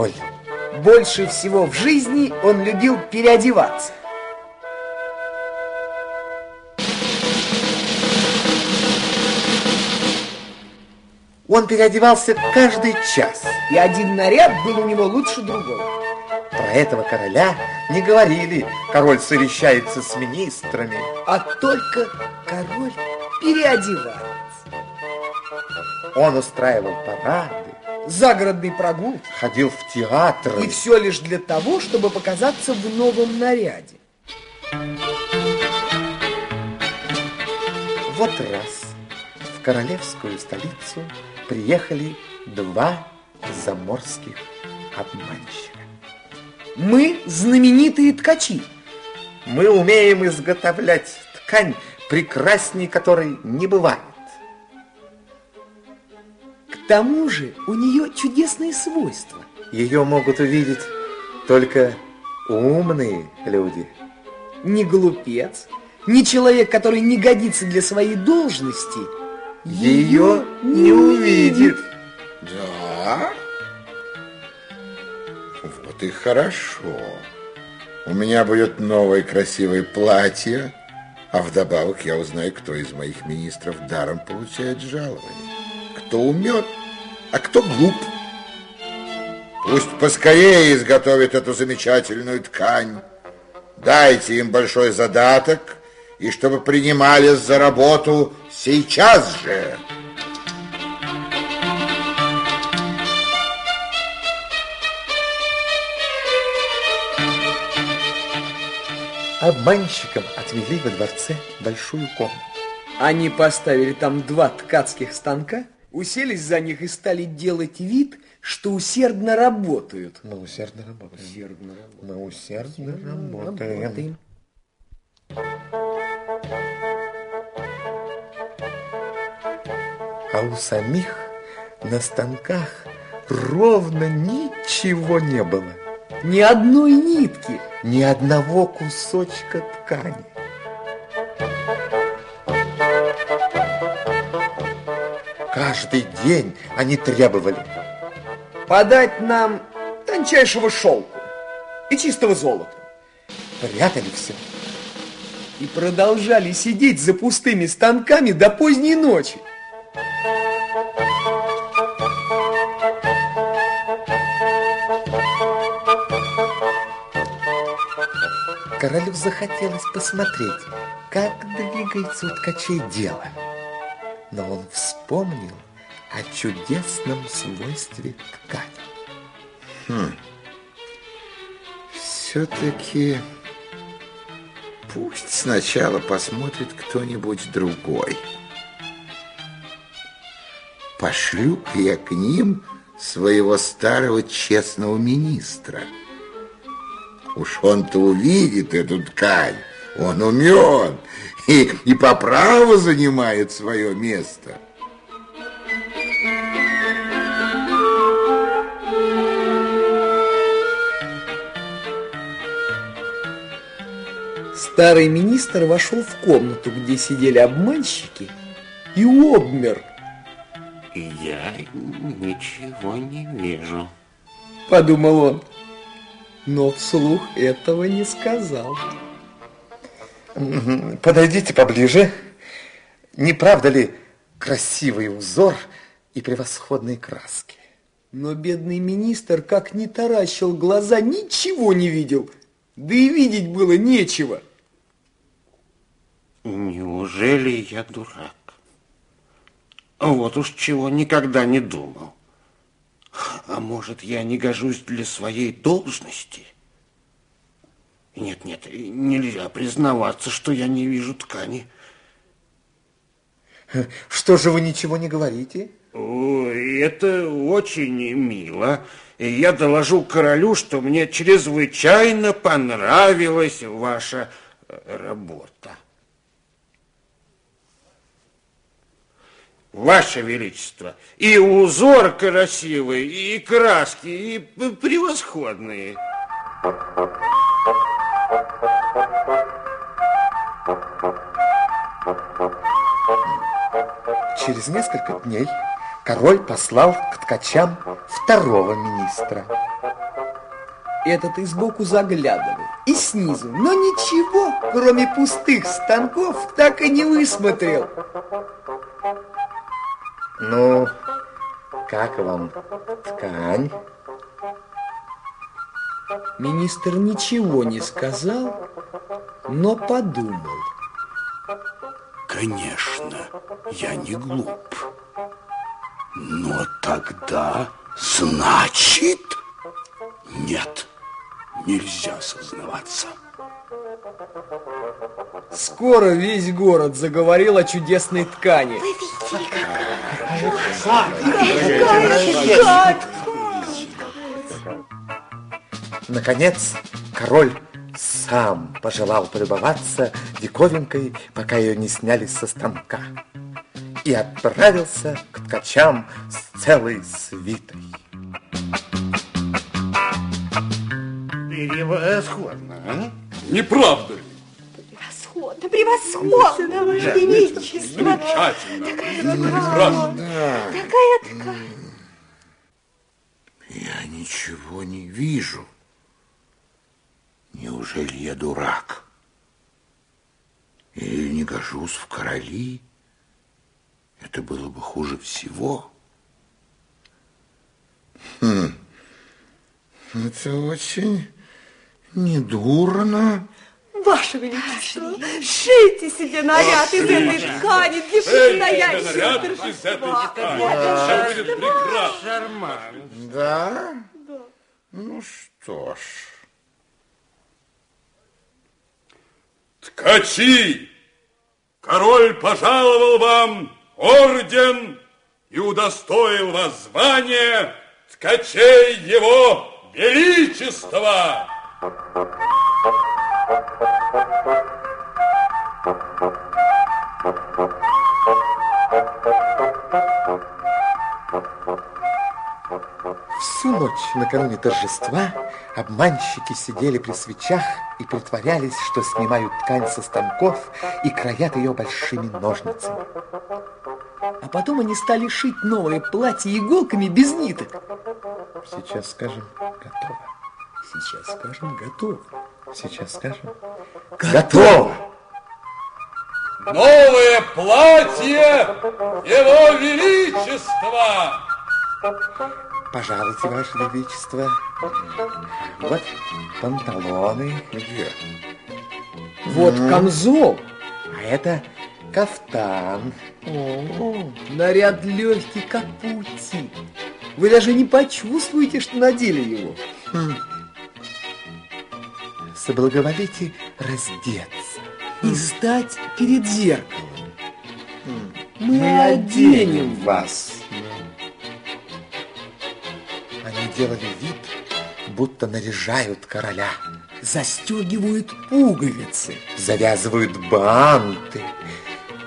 Король. Больше всего в жизни он любил переодеваться. Он переодевался каждый час. И один наряд был у него лучше другого. Про этого короля не говорили, король совещается с министрами. А только король переодевается. Он устраивал парады, загородный прогулки, ходил в театр. И все лишь для того, чтобы показаться в новом наряде. Вот раз в королевскую столицу приехали два заморских обманщика. Мы знаменитые ткачи. Мы умеем изготовлять ткань, прекрасней которой не бывает. К тому же у нее чудесные свойства. Ее могут увидеть только умные люди. Не глупец, не человек, который не годится для своей должности – ее не увидит. Да? Вот и хорошо. У меня будет новое красивое платье, а вдобавок я узнаю, кто из моих министров даром получает жалование. Кто умен, а кто глуп. Пусть поскорее изготовит эту замечательную ткань. Дайте им большой задаток, и чтобы принимались за работу сейчас же. Обманщикам отвели во дворце большую комнату. Они поставили там два ткацких станка, уселись за них и стали делать вид, что усердно работают. Мы усердно работаем. Усердно работаем. Мы усердно, усердно работаем. работаем. А у самих на станках ровно ничего не было. Ни одной нитки, ни одного кусочка ткани. Каждый день они требовали подать нам тончайшего шелку и чистого золота. Прятали все и продолжали сидеть за пустыми станками до поздней ночи. Королю захотелось посмотреть, как двигается у ткачей дело. Но он вспомнил о чудесном свойстве ткани. Хм. Все-таки пусть сначала посмотрит кто-нибудь другой. Пошлю я к ним своего старого честного министра. Уж он-то увидит эту ткань, он умен и, и по праву занимает свое место. Старый министр вошел в комнату, где сидели обманщики, и обмер. Я ничего не вижу. Подумал он, но вслух этого не сказал. Подойдите поближе. Не правда ли красивый узор и превосходные краски? Но бедный министр, как не таращил глаза, ничего не видел. Да и видеть было нечего. Неужели я дурак? Вот уж чего никогда не думал. А может, я не гожусь для своей должности? Нет, нет, нельзя признаваться, что я не вижу ткани. Что же вы ничего не говорите? О, это очень мило. Я доложу королю, что мне чрезвычайно понравилась ваша работа. Ваше Величество, и узор красивый, и краски, и превосходные. Через несколько дней король послал к ткачам второго министра. Этот и сбоку заглядывал, и снизу, но ничего, кроме пустых станков, так и не высмотрел. Ну, как вам ткань? Министр ничего не сказал, но подумал. Конечно, я не глуп. Но тогда, значит, нет, нельзя сознаваться. Скоро весь город заговорил о чудесной ткани. Наконец, король сам пожелал полюбоваться диковинкой, пока ее не сняли со станка, и отправился к ткачам с целой свитой. Превосходно, а? Не правда ли? Превосходно, превосходно, Ваше Величество. Замечательно. Прекрасно. Такая ткань. Я ничего не вижу. Неужели я дурак? Или не гожусь в короли? Это было бы хуже всего. Хм. Это очень недурно. Ваше Величество, шейте себе наряд из этой ткани для предстоящего наряд из этой торжества. ткани. Все будет прекрасно. Да? Ну что ж. Ткачи! Король пожаловал вам орден и удостоил вас звания ткачей его величества. Всю ночь накануне торжества обманщики сидели при свечах и притворялись, что снимают ткань со станков и краят ее большими ножницами. А потом они стали шить новое платье иголками без ниток. Сейчас скажем, готово. Сейчас скажем, готово. Сейчас скажем, готово. Новое платье его величества! Пожалуйте, Ваше Величество. Вот панталоны. Где? Вот камзол. А это кафтан. О, наряд легкий, как пути. Вы даже не почувствуете, что надели его. Соблаговолите раздеться. И стать перед зеркалом. Мы, Мы оденем вас. Делали вид, будто наряжают короля. Застегивают пуговицы. Завязывают банты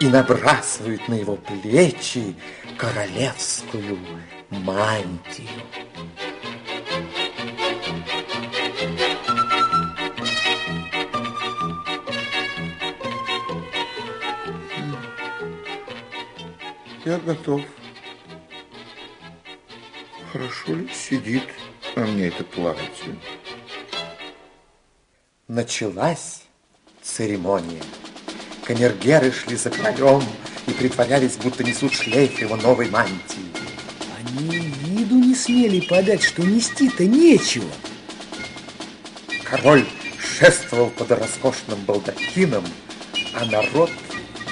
и набрасывают на его плечи королевскую мантию. Я готов. Хорошо ли сидит на мне это платье? Началась церемония. Камергеры шли за королем и притворялись, будто несут шлейф его новой мантии. Они виду не смели подать, что нести-то нечего. Король шествовал под роскошным балдахином, а народ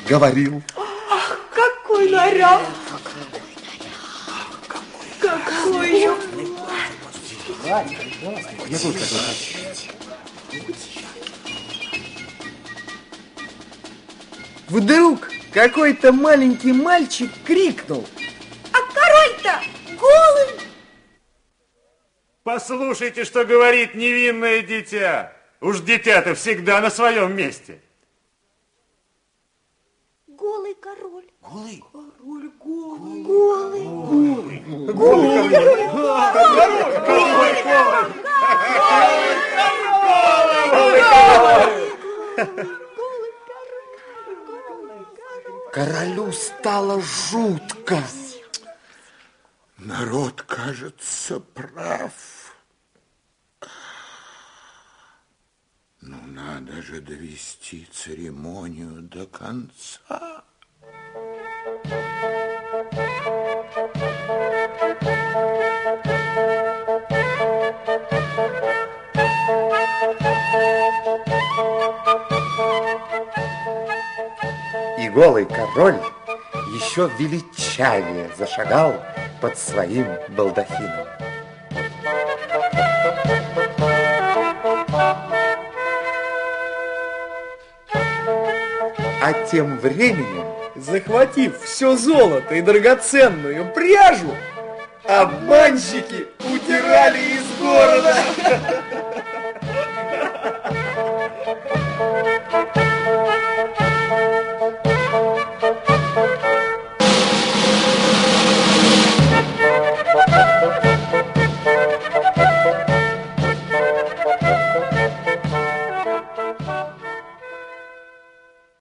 говорил. Какой наряд! Какой! Вдруг какой-то маленький мальчик крикнул. А король-то голый! Послушайте, что говорит невинное дитя. Уж дитя-то всегда на своем месте. Голый король. Голый? Король голый. Голый. Королю стало жутко. Народ, кажется, прав. Ну, надо же довести церемонию до конца. Король еще величавее зашагал под своим балдахином. А тем временем, Захватив все золото и драгоценную пряжу, обманщики города.